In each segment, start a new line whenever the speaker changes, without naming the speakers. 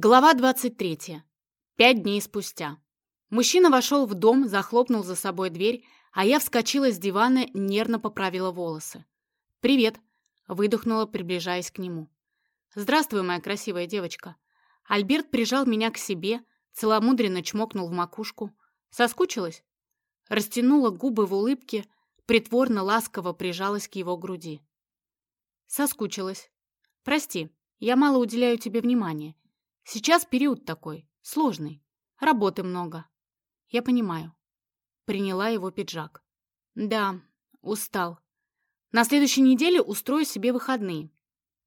Глава 23. Пять дней спустя. Мужчина вошел в дом, захлопнул за собой дверь, а я вскочила с дивана, нервно поправила волосы. «Привет», — выдохнула, приближаясь к нему. «Здравствуй, моя красивая девочка». Альберт прижал меня к себе, целомудренно чмокнул в макушку. «Соскучилась?» Растянула губы в улыбке, притворно ласково прижалась к его груди. «Соскучилась. Прости, я мало уделяю тебе внимания. Сейчас период такой, сложный. Работы много. Я понимаю. Приняла его пиджак. Да, устал. На следующей неделе устрою себе выходные.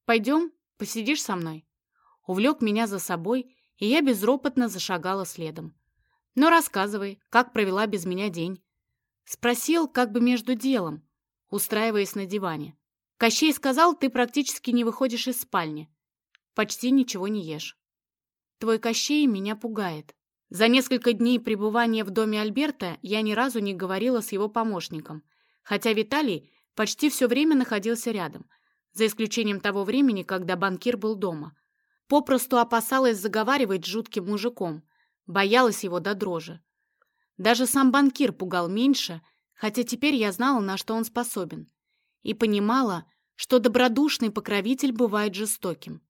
Пойдем, посидишь со мной? Увлек меня за собой, и я безропотно зашагала следом. Но рассказывай, как провела без меня день. Спросил, как бы между делом, устраиваясь на диване. Кощей сказал, ты практически не выходишь из спальни. Почти ничего не ешь. Твой Кощей меня пугает. За несколько дней пребывания в доме Альберта я ни разу не говорила с его помощником, хотя Виталий почти все время находился рядом, за исключением того времени, когда банкир был дома. Попросту опасалась заговаривать с жутким мужиком, боялась его до дрожи. Даже сам банкир пугал меньше, хотя теперь я знала, на что он способен, и понимала, что добродушный покровитель бывает жестоким.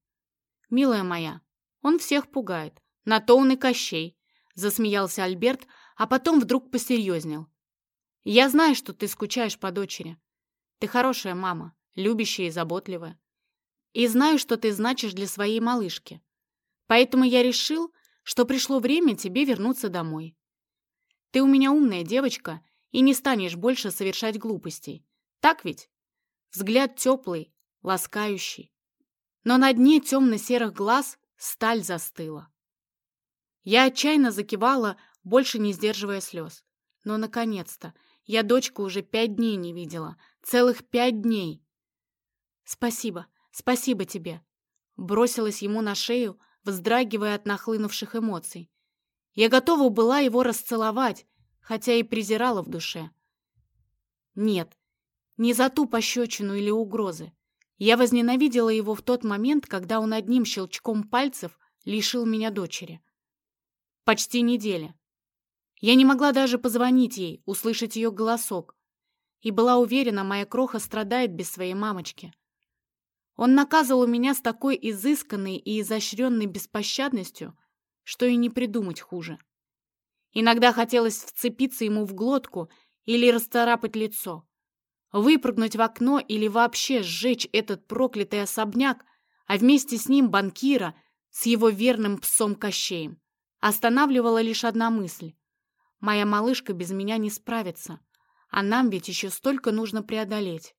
«Милая моя, он всех пугает. На то он и Кощей», — засмеялся Альберт, а потом вдруг посерьезнел. «Я знаю, что ты скучаешь по дочери. Ты хорошая мама, любящая и заботливая. И знаю, что ты значишь для своей малышки. Поэтому я решил, что пришло время тебе вернуться домой. Ты у меня умная девочка и не станешь больше совершать глупостей. Так ведь? Взгляд теплый, ласкающий. Но на дне темно-серых глаз Сталь застыла. Я отчаянно закивала, больше не сдерживая слез. Но, наконец-то, я дочку уже пять дней не видела. Целых пять дней. Спасибо, спасибо тебе. Бросилась ему на шею, вздрагивая от нахлынувших эмоций. Я готова была его расцеловать, хотя и презирала в душе. Нет, не за ту пощечину или угрозы. Я возненавидела его в тот момент, когда он одним щелчком пальцев лишил меня дочери. Почти неделя. Я не могла даже позвонить ей, услышать ее голосок, и была уверена, моя кроха страдает без своей мамочки. Он наказывал меня с такой изысканной и изощренной беспощадностью, что и не придумать хуже. Иногда хотелось вцепиться ему в глотку или расцарапать лицо выпрыгнуть в окно или вообще сжечь этот проклятый особняк, а вместе с ним банкира с его верным псом Кощеем. Останавливала лишь одна мысль. Моя малышка без меня не справится, а нам ведь еще столько нужно преодолеть.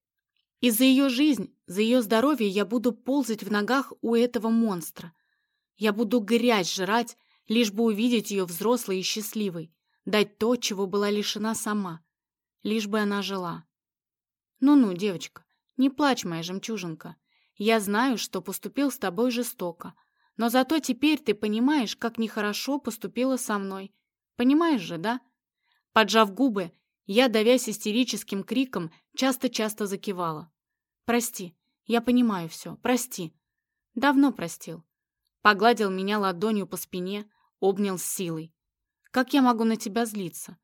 И за ее жизнь, за ее здоровье я буду ползать в ногах у этого монстра. Я буду грязь жрать, лишь бы увидеть ее взрослой и счастливой, дать то, чего была лишена сама, лишь бы она жила. «Ну-ну, девочка, не плачь, моя жемчужинка. Я знаю, что поступил с тобой жестоко, но зато теперь ты понимаешь, как нехорошо поступила со мной. Понимаешь же, да?» Поджав губы, я, давясь истерическим криком, часто-часто закивала. «Прости, я понимаю все, прости». «Давно простил». Погладил меня ладонью по спине, обнял с силой. «Как я могу на тебя злиться?»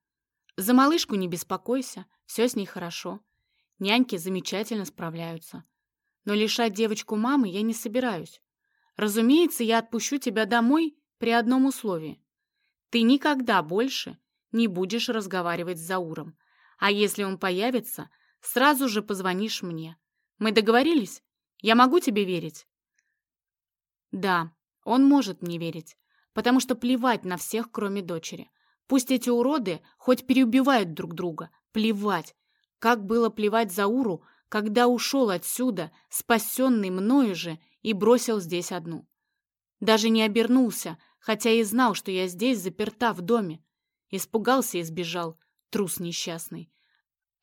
«За малышку не беспокойся, все с ней хорошо. Няньки замечательно справляются. Но лишать девочку мамы я не собираюсь. Разумеется, я отпущу тебя домой при одном условии. Ты никогда больше не будешь разговаривать с Зауром. А если он появится, сразу же позвонишь мне. Мы договорились? Я могу тебе верить? Да, он может мне верить, потому что плевать на всех, кроме дочери. Пусть эти уроды хоть переубивают друг друга, плевать. Как было плевать Зауру, когда ушел отсюда, спасенный мною же, и бросил здесь одну. Даже не обернулся, хотя и знал, что я здесь заперта в доме. Испугался и сбежал, трус несчастный.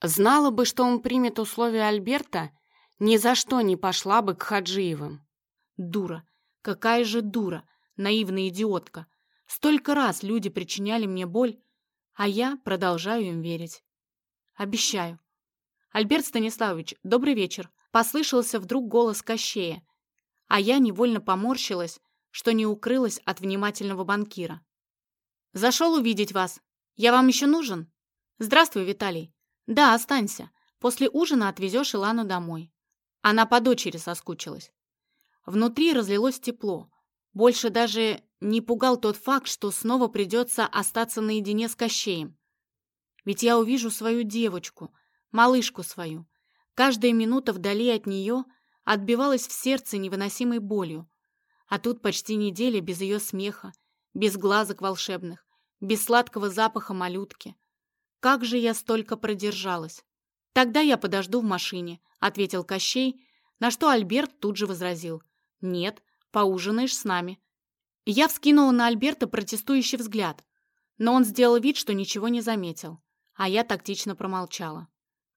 Знала бы, что он примет условия Альберта, ни за что не пошла бы к Хаджиевым. Дура, какая же дура, наивная идиотка. Столько раз люди причиняли мне боль, а я продолжаю им верить. Обещаю, «Альберт Станиславович, добрый вечер!» Послышался вдруг голос Кощея, а я невольно поморщилась, что не укрылось от внимательного банкира. «Зашел увидеть вас. Я вам еще нужен?» «Здравствуй, Виталий». «Да, останься. После ужина отвезешь Илану домой». Она по дочери соскучилась. Внутри разлилось тепло. Больше даже не пугал тот факт, что снова придется остаться наедине с Кощеем. Ведь я увижу свою девочку, малышку свою. Каждая минута вдали от нее отбивалась в сердце невыносимой болью. А тут почти неделя без ее смеха, без глазок волшебных, без сладкого запаха малютки. Как же я столько продержалась? Тогда я подожду в машине, ответил Кощей, на что Альберт тут же возразил. Нет, поужинаешь с нами. Я вскинула на Альберта протестующий взгляд, но он сделал вид, что ничего не заметил, а я тактично промолчала.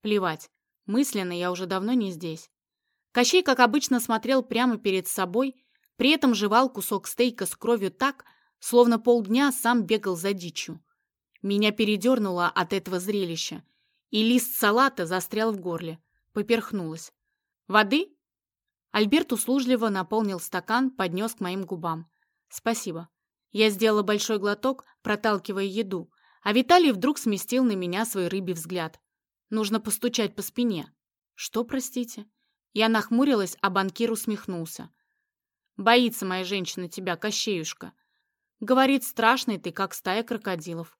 Плевать, мысленно я уже давно не здесь. Кощей, как обычно, смотрел прямо перед собой, при этом жевал кусок стейка с кровью так, словно полдня сам бегал за дичью. Меня передернуло от этого зрелища, и лист салата застрял в горле. Поперхнулась. «Воды?» Альберт услужливо наполнил стакан, поднес к моим губам. «Спасибо». Я сделала большой глоток, проталкивая еду, а Виталий вдруг сместил на меня свой рыбий взгляд. Нужно постучать по спине. Что, простите? Я нахмурилась, а банкир усмехнулся. Боится моя женщина тебя, Кощеюшка. Говорит, страшный ты, как стая крокодилов.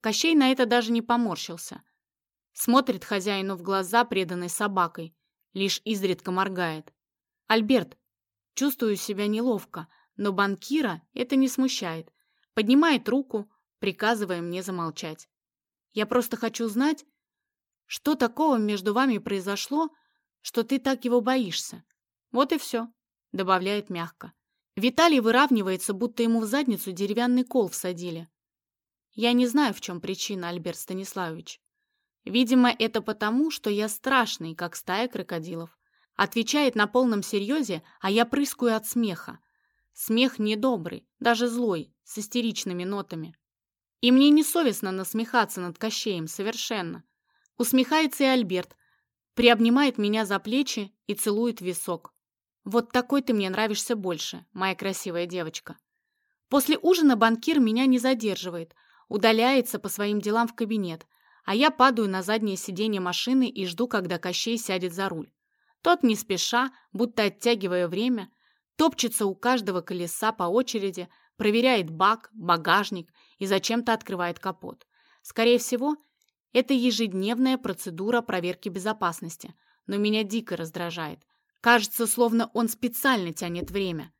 Кощей на это даже не поморщился. Смотрит хозяину в глаза, преданной собакой, лишь изредка моргает. Альберт, чувствую себя неловко, но банкира это не смущает. Поднимает руку, приказывая мне замолчать. Я просто хочу знать, что такого между вами произошло, что ты так его боишься. Вот и все, добавляет мягко. Виталий выравнивается, будто ему в задницу деревянный кол всадили. Я не знаю, в чем причина, Альберт Станиславович. Видимо, это потому, что я страшный, как стая крокодилов. Отвечает на полном серьезе, а я прыскаю от смеха. Смех недобрый, даже злой, с истеричными нотами. И мне не совестно насмехаться над Кощеем совершенно. Усмехается и Альберт, приобнимает меня за плечи и целует висок. Вот такой ты мне нравишься больше, моя красивая девочка. После ужина банкир меня не задерживает, удаляется по своим делам в кабинет, а я падаю на заднее сиденье машины и жду, когда Кощей сядет за руль. Тот не спеша, будто оттягивая время, топчется у каждого колеса по очереди, проверяет бак, багажник и зачем-то открывает капот. Скорее всего, это ежедневная процедура проверки безопасности, но меня дико раздражает. Кажется, словно он специально тянет время.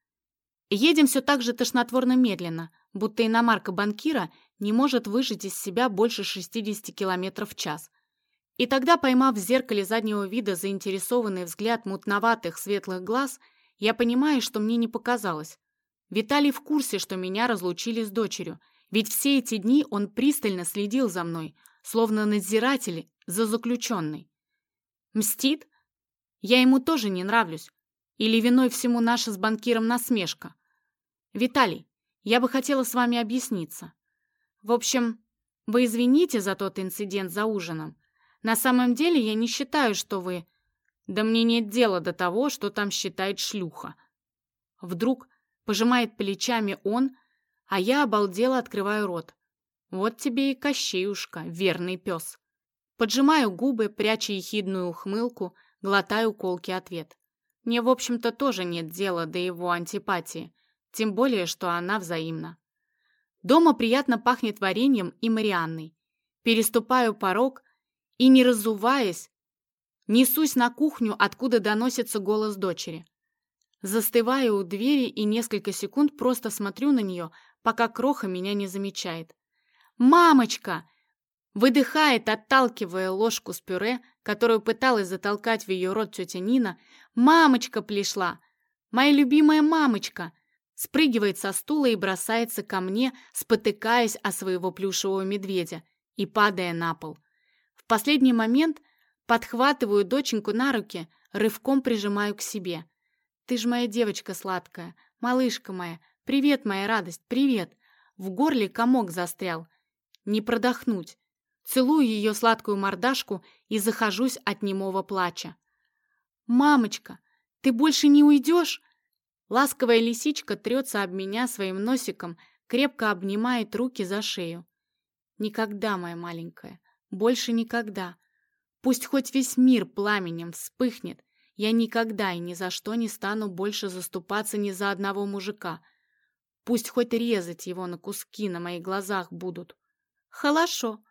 Едем все так же тошнотворно медленно, будто иномарка банкира не может выжить из себя больше 60 км в час. И тогда, поймав в зеркале заднего вида заинтересованный взгляд мутноватых светлых глаз, я понимаю, что мне не показалось. Виталий в курсе, что меня разлучили с дочерью, ведь все эти дни он пристально следил за мной, словно надзиратель за заключенной. Мстит? Я ему тоже не нравлюсь. Или виной всему наша с банкиром насмешка? Виталий, я бы хотела с вами объясниться. В общем, вы извините за тот инцидент за ужином. На самом деле я не считаю, что вы... Да мне нет дела до того, что там считает шлюха. Вдруг пожимает плечами он, а я обалдела открываю рот. Вот тебе и Кощеюшка, верный пес. Поджимаю губы, пряча ехидную ухмылку, глотаю колки ответ. Мне, в общем-то, тоже нет дела до его антипатии, тем более, что она взаимна. Дома приятно пахнет вареньем и Марианной. Переступаю порог и, не разуваясь, несусь на кухню, откуда доносится голос дочери. Застываю у двери и несколько секунд просто смотрю на нее, пока Кроха меня не замечает. «Мамочка!» Выдыхает, отталкивая ложку с пюре, которую пыталась затолкать в ее рот тетя Нина. «Мамочка пришла! Моя любимая мамочка!» спрыгивает со стула и бросается ко мне, спотыкаясь о своего плюшевого медведя и падая на пол. В последний момент подхватываю доченьку на руки, рывком прижимаю к себе. «Ты ж моя девочка сладкая, малышка моя, привет, моя радость, привет!» В горле комок застрял. Не продохнуть. Целую ее сладкую мордашку и захожусь от немого плача. «Мамочка, ты больше не уйдешь?» Ласковая лисичка трется об меня своим носиком, крепко обнимает руки за шею. Никогда, моя маленькая, больше никогда. Пусть хоть весь мир пламенем вспыхнет, я никогда и ни за что не стану больше заступаться ни за одного мужика. Пусть хоть резать его на куски на моих глазах будут. Хорошо,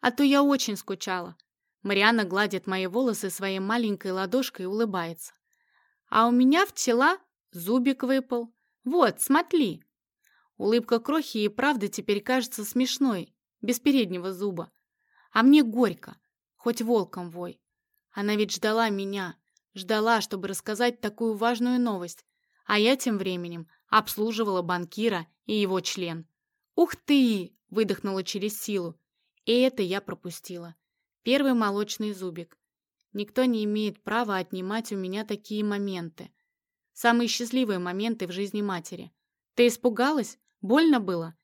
а то я очень скучала. Мариана гладит мои волосы своей маленькой ладошкой и улыбается. А у меня в тела зубик выпал. Вот, смотри. Улыбка Крохи и правда теперь кажется смешной, без переднего зуба. А мне горько, хоть волком вой. Она ведь ждала меня, ждала, чтобы рассказать такую важную новость. А я тем временем обслуживала банкира и его член. «Ух ты!» — выдохнула через силу. И это я пропустила. Первый молочный зубик. Никто не имеет права отнимать у меня такие моменты. Самые счастливые моменты в жизни матери. Ты испугалась? Больно было?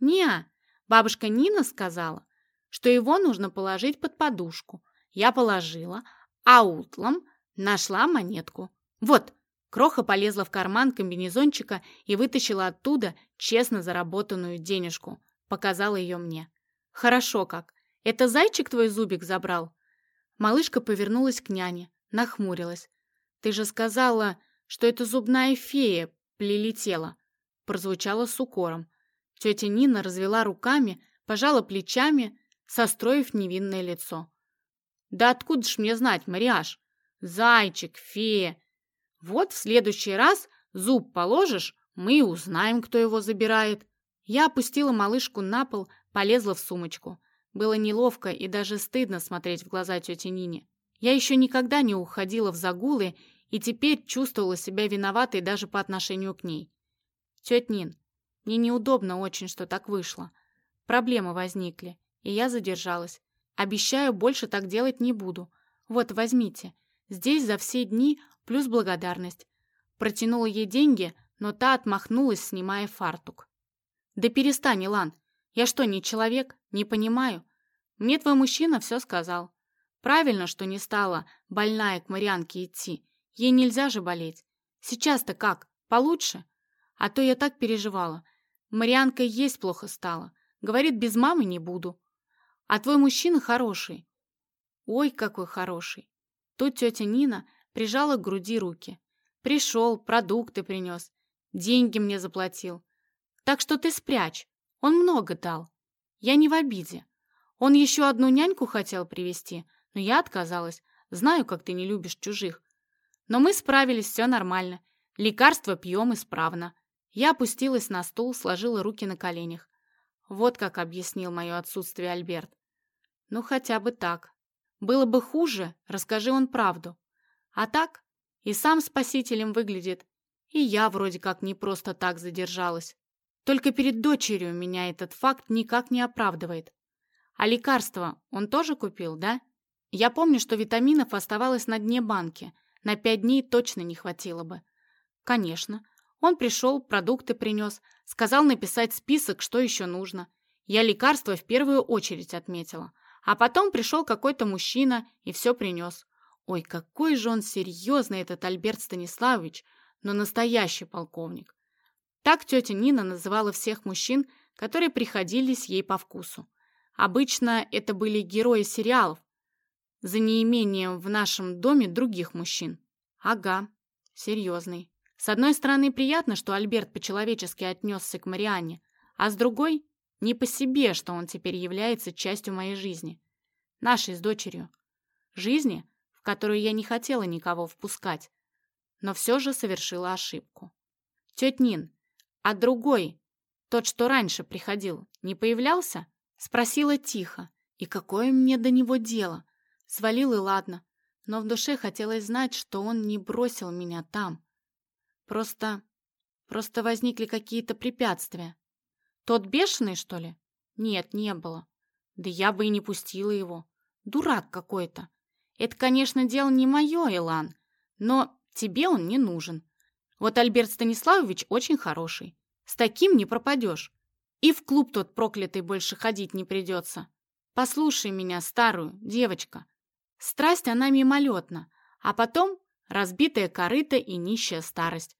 Неа, бабушка Нина сказала, что его нужно положить под подушку. Я положила, а утлом нашла монетку. Вот, Кроха полезла в карман комбинезончика и вытащила оттуда честно заработанную денежку. Показала ее мне. «Хорошо как. Это зайчик твой зубик забрал?» Малышка повернулась к няне, нахмурилась. «Ты же сказала, что это зубная фея прилетела!» Прозвучало с укором. Тетя Нина развела руками, пожала плечами, состроив невинное лицо. «Да откуда ж мне знать, Мариаш? Зайчик, фея. Вот в следующий раз зуб положишь, мы узнаем, кто его забирает». Я опустила малышку на пол, полезла в сумочку. Было неловко и даже стыдно смотреть в глаза тете Нине. Я еще никогда не уходила в загулы и теперь чувствовала себя виноватой даже по отношению к ней. «Тетя Нин, мне неудобно очень, что так вышло. Проблемы возникли, и я задержалась. Обещаю, больше так делать не буду. Вот, возьмите. Здесь за все дни плюс благодарность». Протянула ей деньги, но та отмахнулась, снимая фартук. «Да перестань, Илан, я что, не человек? Не понимаю. Мне твой мужчина все сказал. Правильно, что не стала больная к Марианке идти. Ей нельзя же болеть. Сейчас-то как? Получше? А то я так переживала. Марианка есть плохо стала. Говорит, без мамы не буду. А твой мужчина хороший. Ой, какой хороший. Тут тетя Нина прижала к груди руки. Пришел, продукты принес, деньги мне заплатил. Так что ты спрячь, он много дал. Я не в обиде. Он еще одну няньку хотел привести, но я отказалась. Знаю, как ты не любишь чужих. Но мы справились, все нормально. Лекарства пьем исправно. Я опустилась на стул, сложила руки на коленях. Вот как объяснил мое отсутствие Альберт. Ну, хотя бы так. Было бы хуже, расскажи он правду. А так и сам спасителем выглядит, и я вроде как не просто так задержалась. Только перед дочерью меня этот факт никак не оправдывает. А лекарства он тоже купил, да? Я помню, что витаминов оставалось на дне банки. На пять дней точно не хватило бы. Конечно. Он пришел, продукты принес, сказал написать список, что еще нужно. Я лекарства в первую очередь отметила. А потом пришел какой-то мужчина и все принес. Ой, какой же он серьезный, этот Альберт Станиславович, но настоящий полковник. Так тетя Нина называла всех мужчин, которые приходились ей по вкусу. Обычно это были герои сериалов, за неимением в нашем доме других мужчин. Ага, серьезный. С одной стороны, приятно, что Альберт по-человечески отнесся к Марианне, а с другой, не по себе, что он теперь является частью моей жизни. Нашей с дочерью. Жизни, в которую я не хотела никого впускать, но все же совершила ошибку. Тетя Нин, а другой, тот, что раньше приходил, не появлялся? Спросила тихо. И какое мне до него дело? Свалил и ладно. Но в душе хотелось знать, что он не бросил меня там. Просто... просто возникли какие-то препятствия. Тот бешеный, что ли? Нет, не было. Да я бы и не пустила его. Дурак какой-то. Это, конечно, дело не мое, Илан, но тебе он не нужен. Вот Альберт Станиславович очень хороший. С таким не пропадешь. И в клуб тот проклятый больше ходить не придется. Послушай меня, старую, девочка. Страсть она мимолетна, а потом разбитая корыта и нищая старость.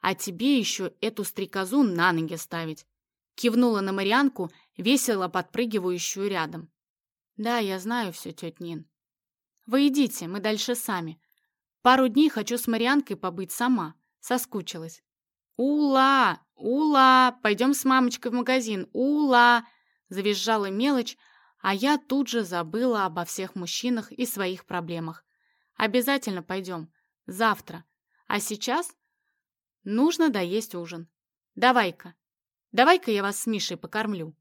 а тебе еще эту стрекозу на ноги ставить. Кивнула на Марианку, весело подпрыгивающую рядом. Да, я знаю все, тетя Нин. Вы идите, мы дальше сами. Пару дней хочу с Марианкой побыть сама. Соскучилась. «Ула! Ула! Пойдем с мамочкой в магазин! Ула!» Завизжала мелочь, а я тут же забыла обо всех мужчинах и своих проблемах. «Обязательно пойдем. Завтра. А сейчас нужно доесть ужин. Давай-ка, давай-ка я вас с Мишей покормлю».